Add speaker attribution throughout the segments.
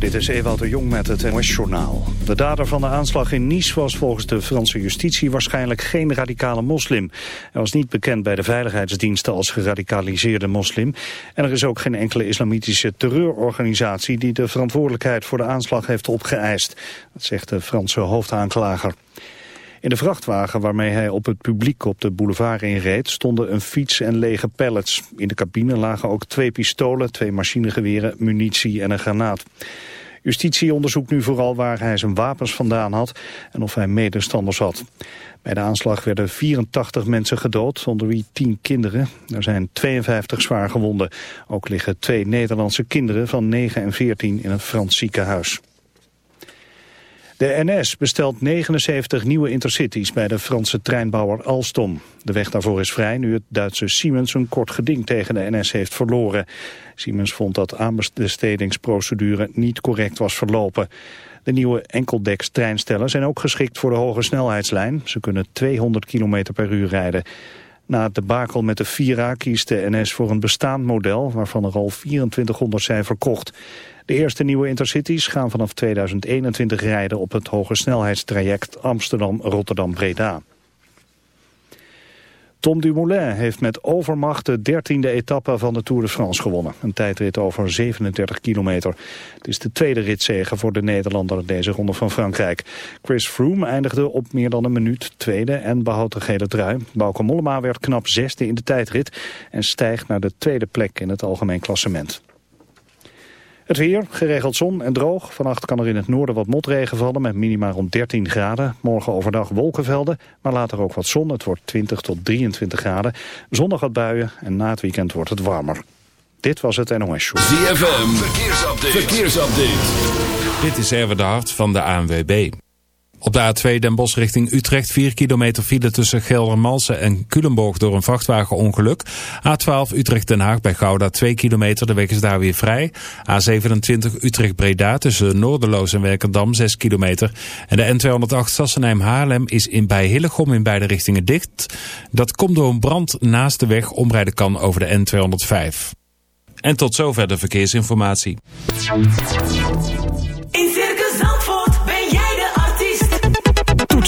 Speaker 1: Dit is Ewout de Jong met het NOS-journaal. De dader van de aanslag in Nice was volgens de Franse justitie waarschijnlijk geen radicale moslim. Hij was niet bekend bij de veiligheidsdiensten als geradicaliseerde moslim. En er is ook geen enkele islamitische terreurorganisatie die de verantwoordelijkheid voor de aanslag heeft opgeëist. Dat zegt de Franse hoofdaanklager. In de vrachtwagen waarmee hij op het publiek op de boulevard inreed stonden een fiets en lege pallets. In de cabine lagen ook twee pistolen, twee machinegeweren, munitie en een granaat. Justitie onderzoekt nu vooral waar hij zijn wapens vandaan had en of hij medestanders had. Bij de aanslag werden 84 mensen gedood, onder wie 10 kinderen. Er zijn 52 zwaar gewonden. Ook liggen twee Nederlandse kinderen van 9 en 14 in een Frans ziekenhuis. De NS bestelt 79 nieuwe intercities bij de Franse treinbouwer Alstom. De weg daarvoor is vrij nu het Duitse Siemens een kort geding tegen de NS heeft verloren. Siemens vond dat aanbestedingsprocedure niet correct was verlopen. De nieuwe enkeldeks treinstellen zijn ook geschikt voor de hoge snelheidslijn. Ze kunnen 200 km per uur rijden. Na het debakel met de Vira kiest de NS voor een bestaand model... waarvan er al 2400 zijn verkocht. De eerste nieuwe intercities gaan vanaf 2021 rijden op het hoge snelheidstraject Amsterdam-Rotterdam-Breda. Tom Dumoulin heeft met overmacht de dertiende etappe van de Tour de France gewonnen. Een tijdrit over 37 kilometer. Het is de tweede ritzege voor de Nederlander deze ronde van Frankrijk. Chris Froome eindigde op meer dan een minuut tweede en behoudt de gele trui. Bauke Mollema werd knap zesde in de tijdrit en stijgt naar de tweede plek in het algemeen klassement. Het weer, geregeld zon en droog. Vannacht kan er in het noorden wat motregen vallen met minima rond 13 graden. Morgen overdag wolkenvelden, maar later ook wat zon. Het wordt 20 tot 23 graden. Zondag wat buien en na het weekend wordt het warmer. Dit was het NOS Show.
Speaker 2: ZFM, verkeersupdate. verkeersupdate.
Speaker 3: Dit is Erwin de Hart van de ANWB. Op de A2 Den Bosch richting Utrecht 4 kilometer file tussen Geldermalsen en Culemborg door een vrachtwagenongeluk. A12 Utrecht Den Haag bij Gouda 2 kilometer, de weg is daar weer vrij. A27 Utrecht Breda tussen Noorderloos en Werkendam 6 kilometer. En de N208 Sassenheim Haarlem is in bij Hillegom in beide richtingen dicht. Dat komt door een brand naast de weg omrijden kan over de N205. En tot zover de verkeersinformatie.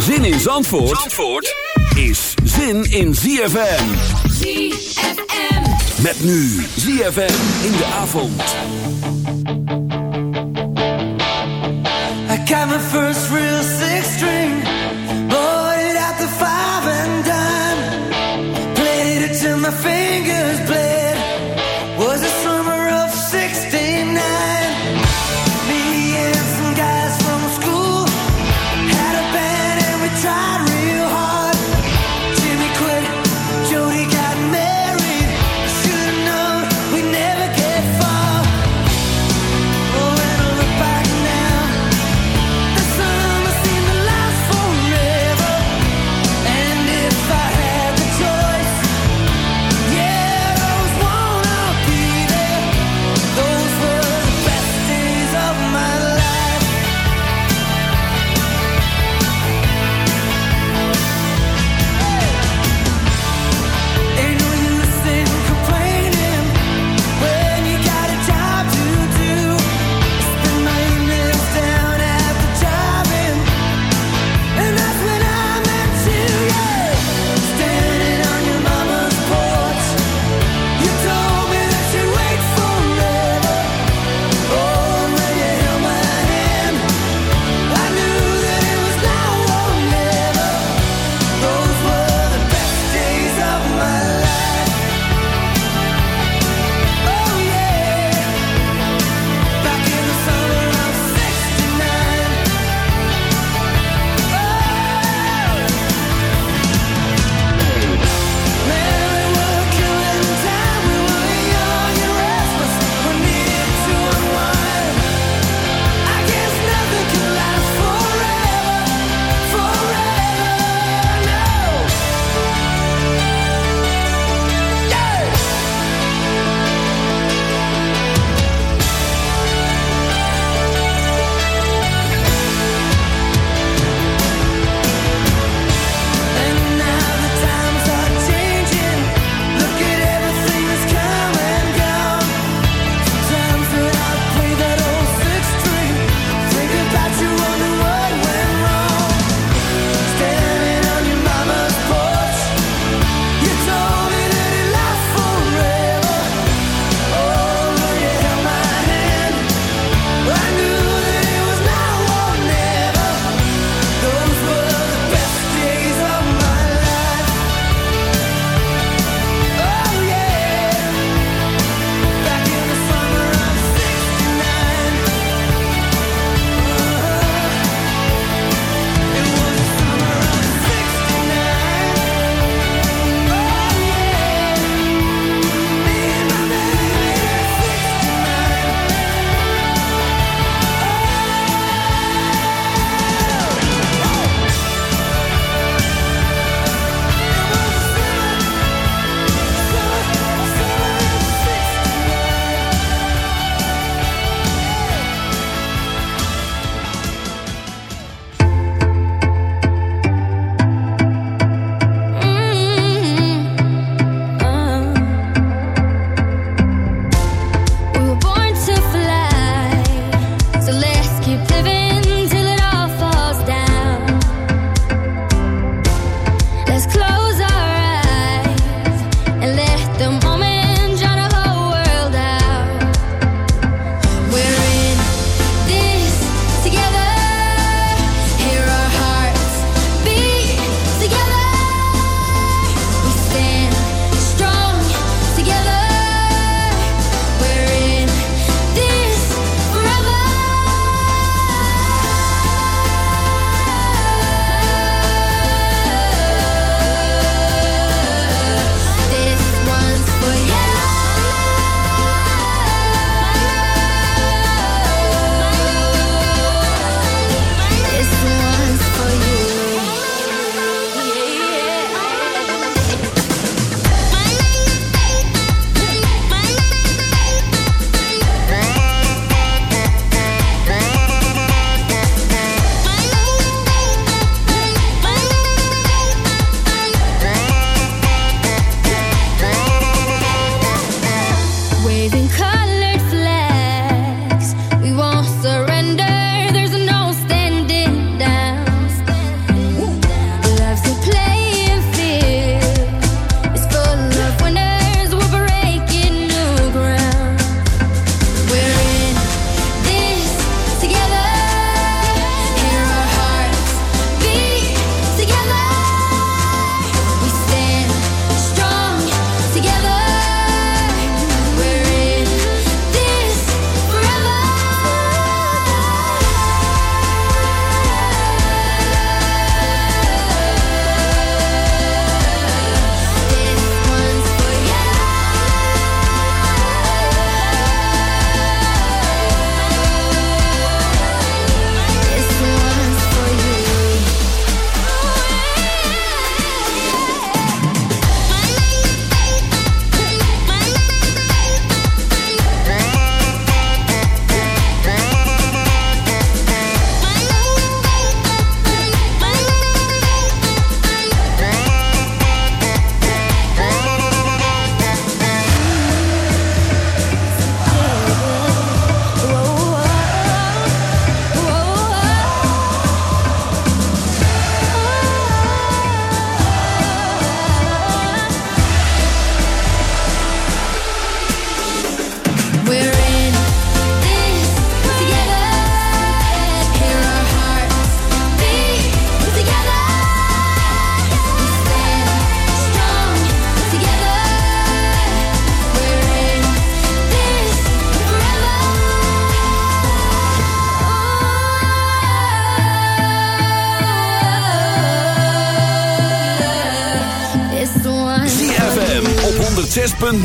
Speaker 2: Zin in Zandvoort, Zandvoort is zin in ZFM.
Speaker 4: ZFM.
Speaker 2: Met nu ZFM in de avond.
Speaker 5: I got my first real six string. Bought it at the five and dime. Played it till my fingers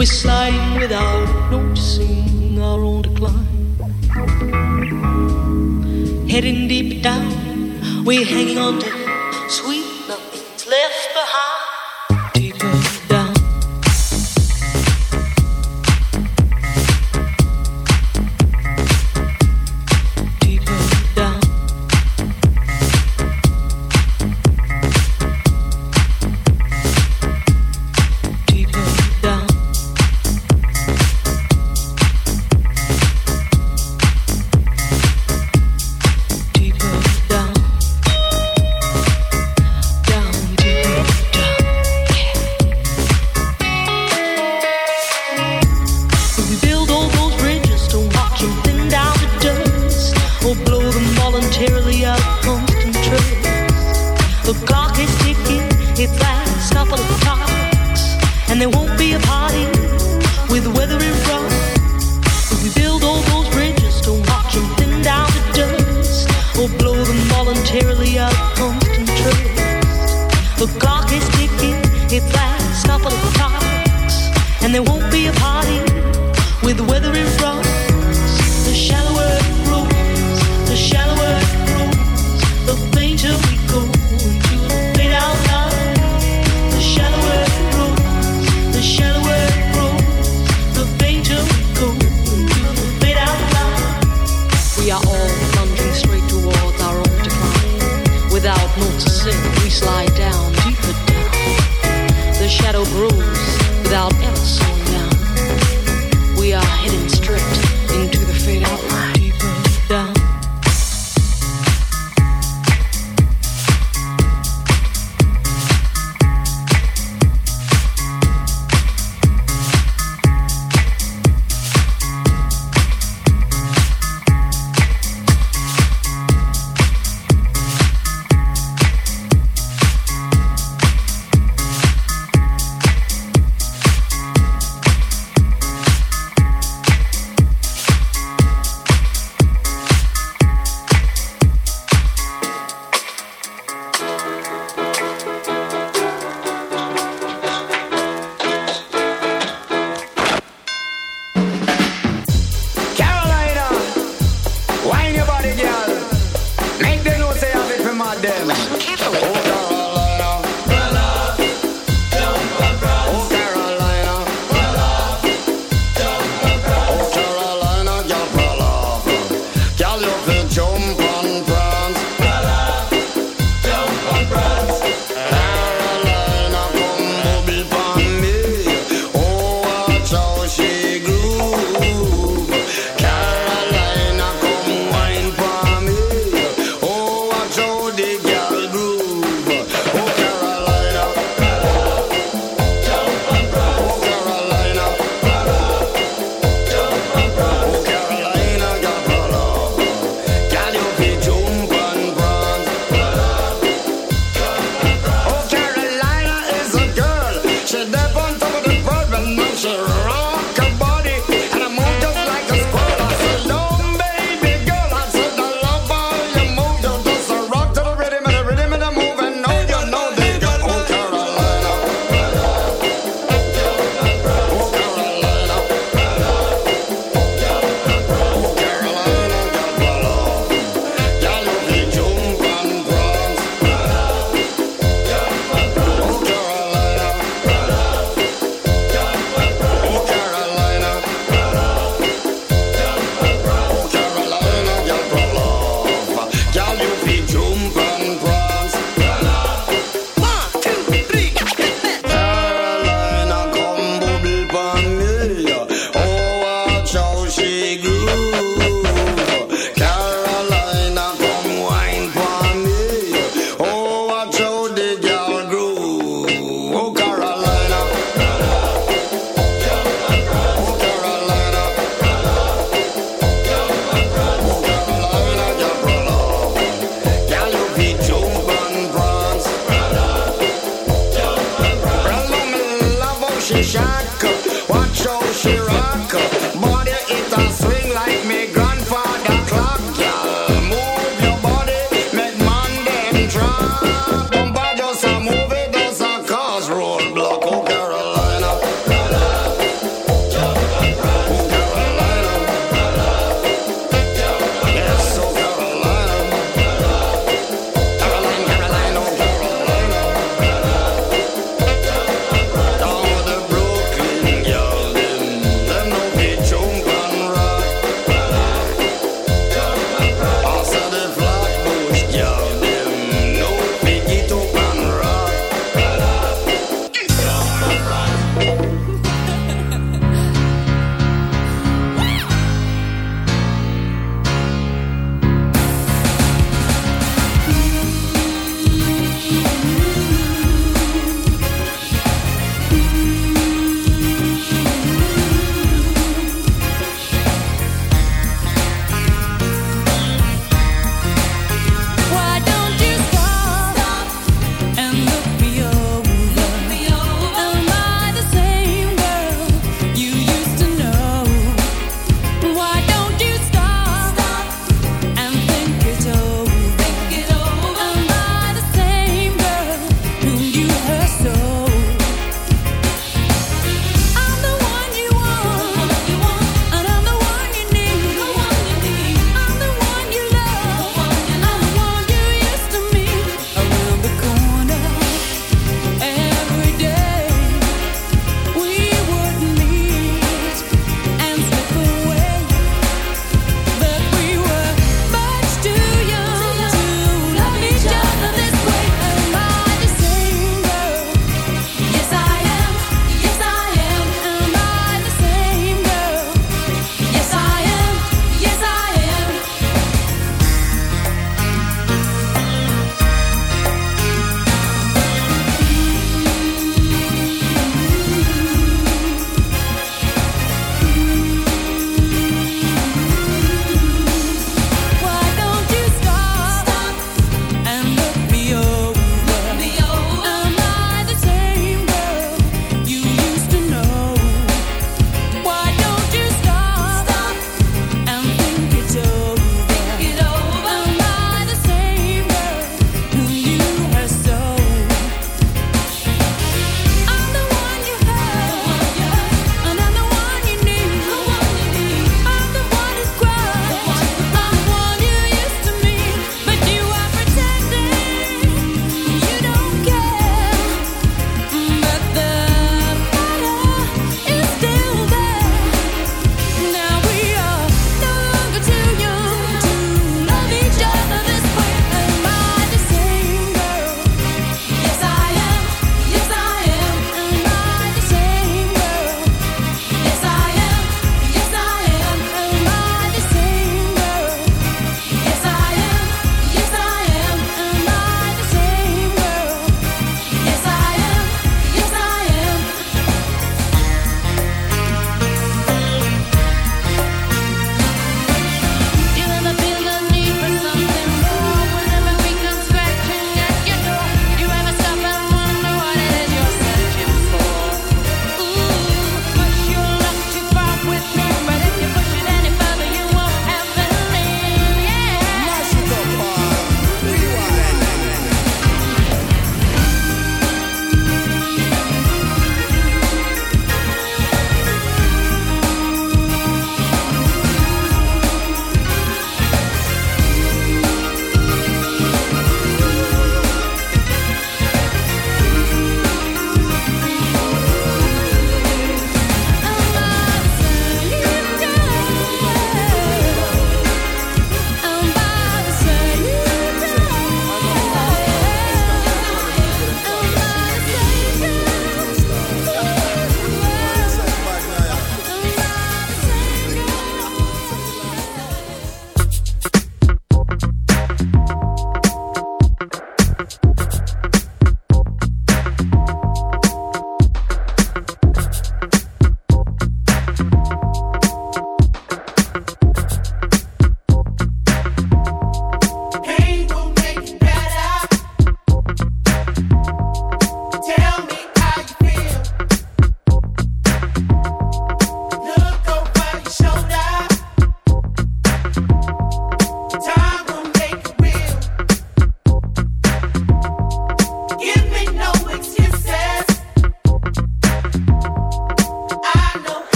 Speaker 6: We slide without noticing our own decline. Heading deep down, we're hanging on to
Speaker 7: Music Sure.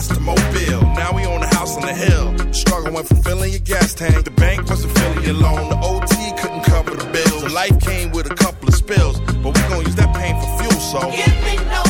Speaker 7: monster mobile. Now we own a house on the hill. Struggle went from filling your gas tank. The bank wasn't filling your loan. The OT couldn't cover the bills. So life came with a couple of spills. But we gon' use that pain for fuel, so.
Speaker 8: Give me no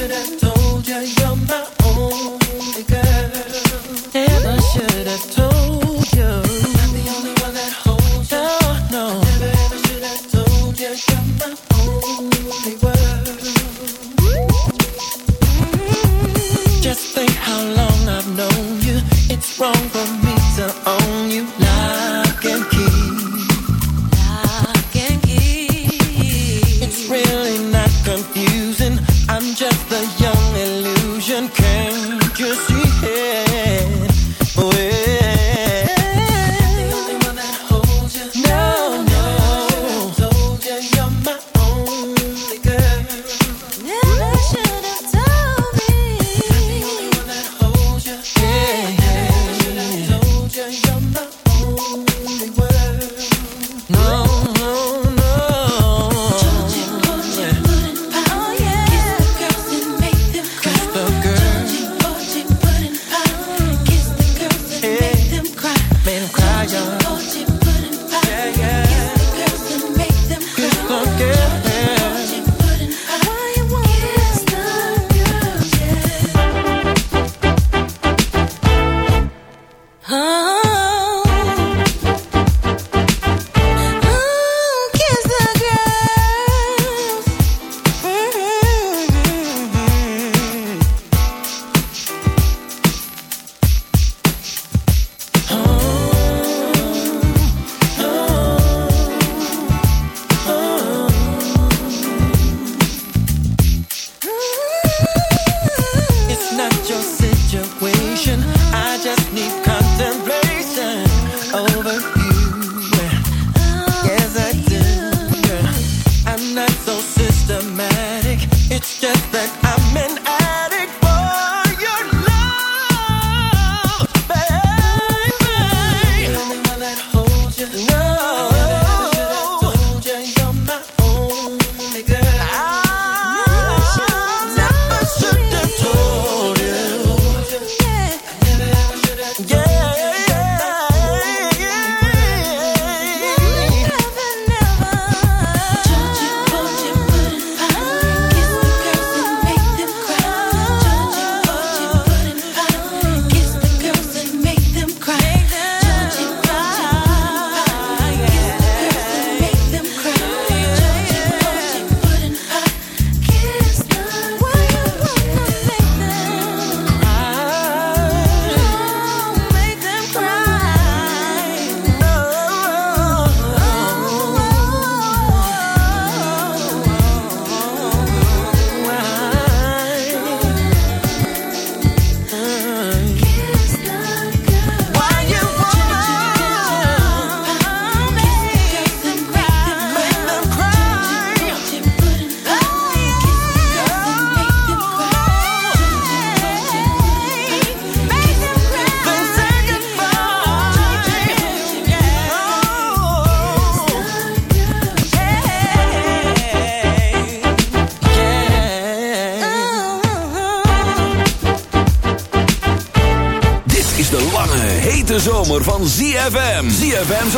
Speaker 8: accidental over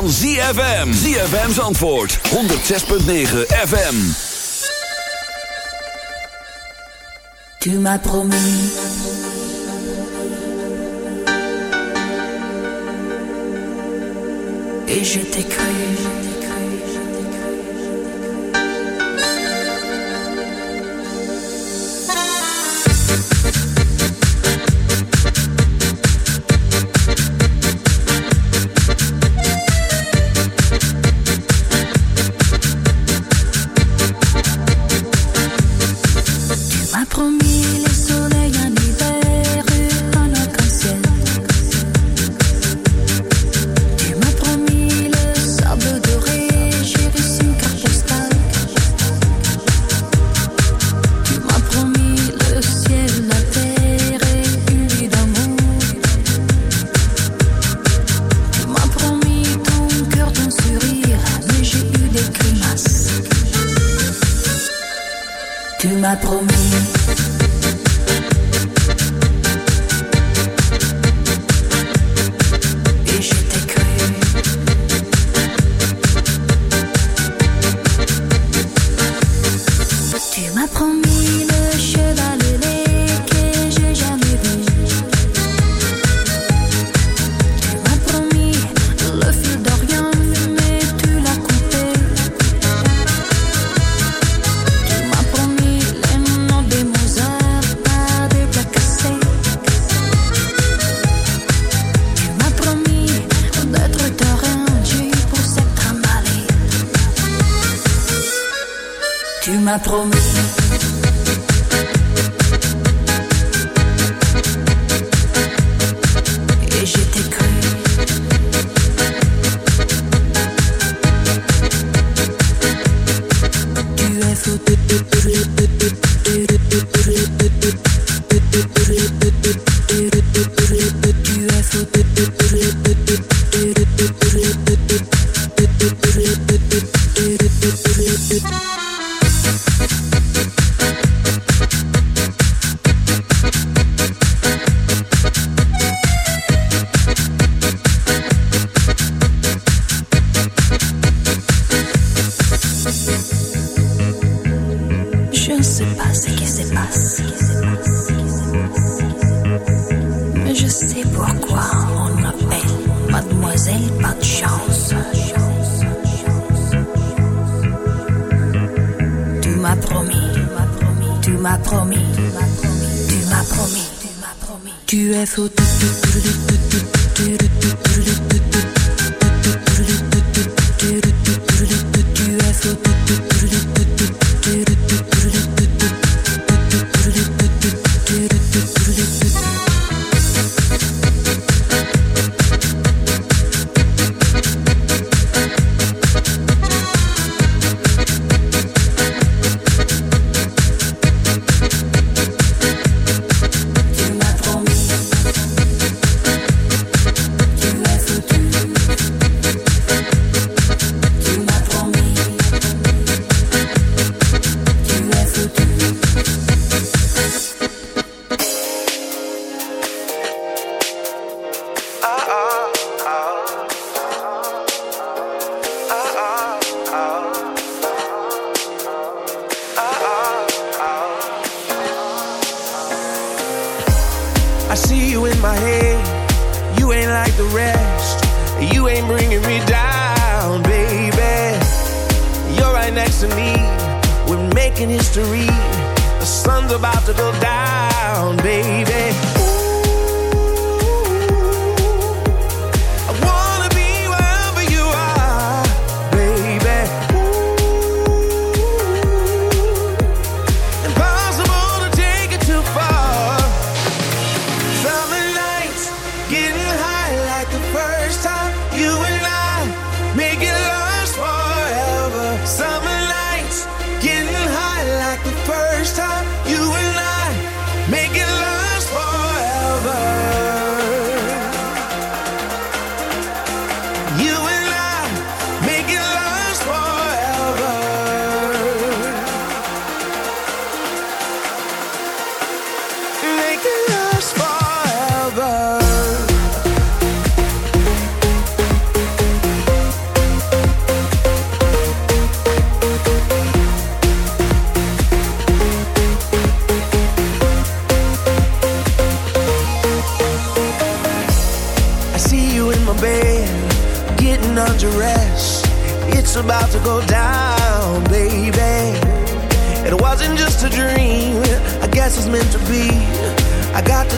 Speaker 2: van ZFM. ZFM's antwoord. 106.9 FM.
Speaker 9: Tu m'as promis. Et je t'ai cru.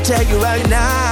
Speaker 10: Tell you right now,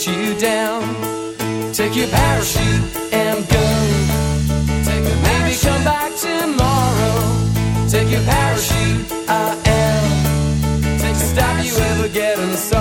Speaker 11: let you down. Take your parachute and go. Take a Maybe come back tomorrow. Take your parachute. I am to stop you ever getting sorrow.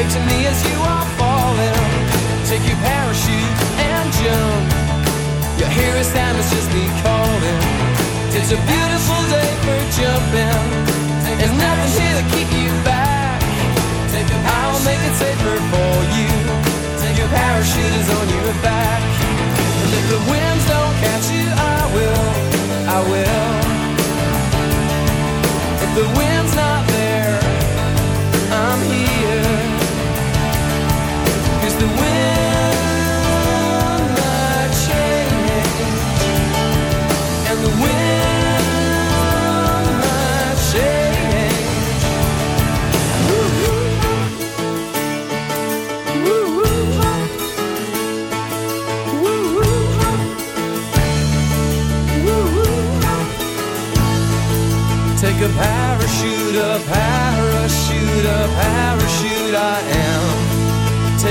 Speaker 11: Wave to me as you are falling. Take your parachute and jump. Your hero Sam is just me calling. It's a beautiful day for jumping. There's nothing here to keep you back. I'll make it safer for you. Your parachute is on your back. And if the winds don't catch you, I will. I will. If the wind's a parachute, a parachute, a parachute I am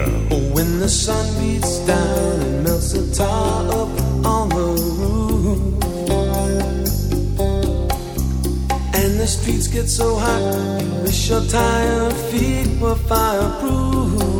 Speaker 12: Girl. When the
Speaker 10: sun beats down and melts the tar up on the roof, and the streets get so hot, you wish your tired feet were fireproof.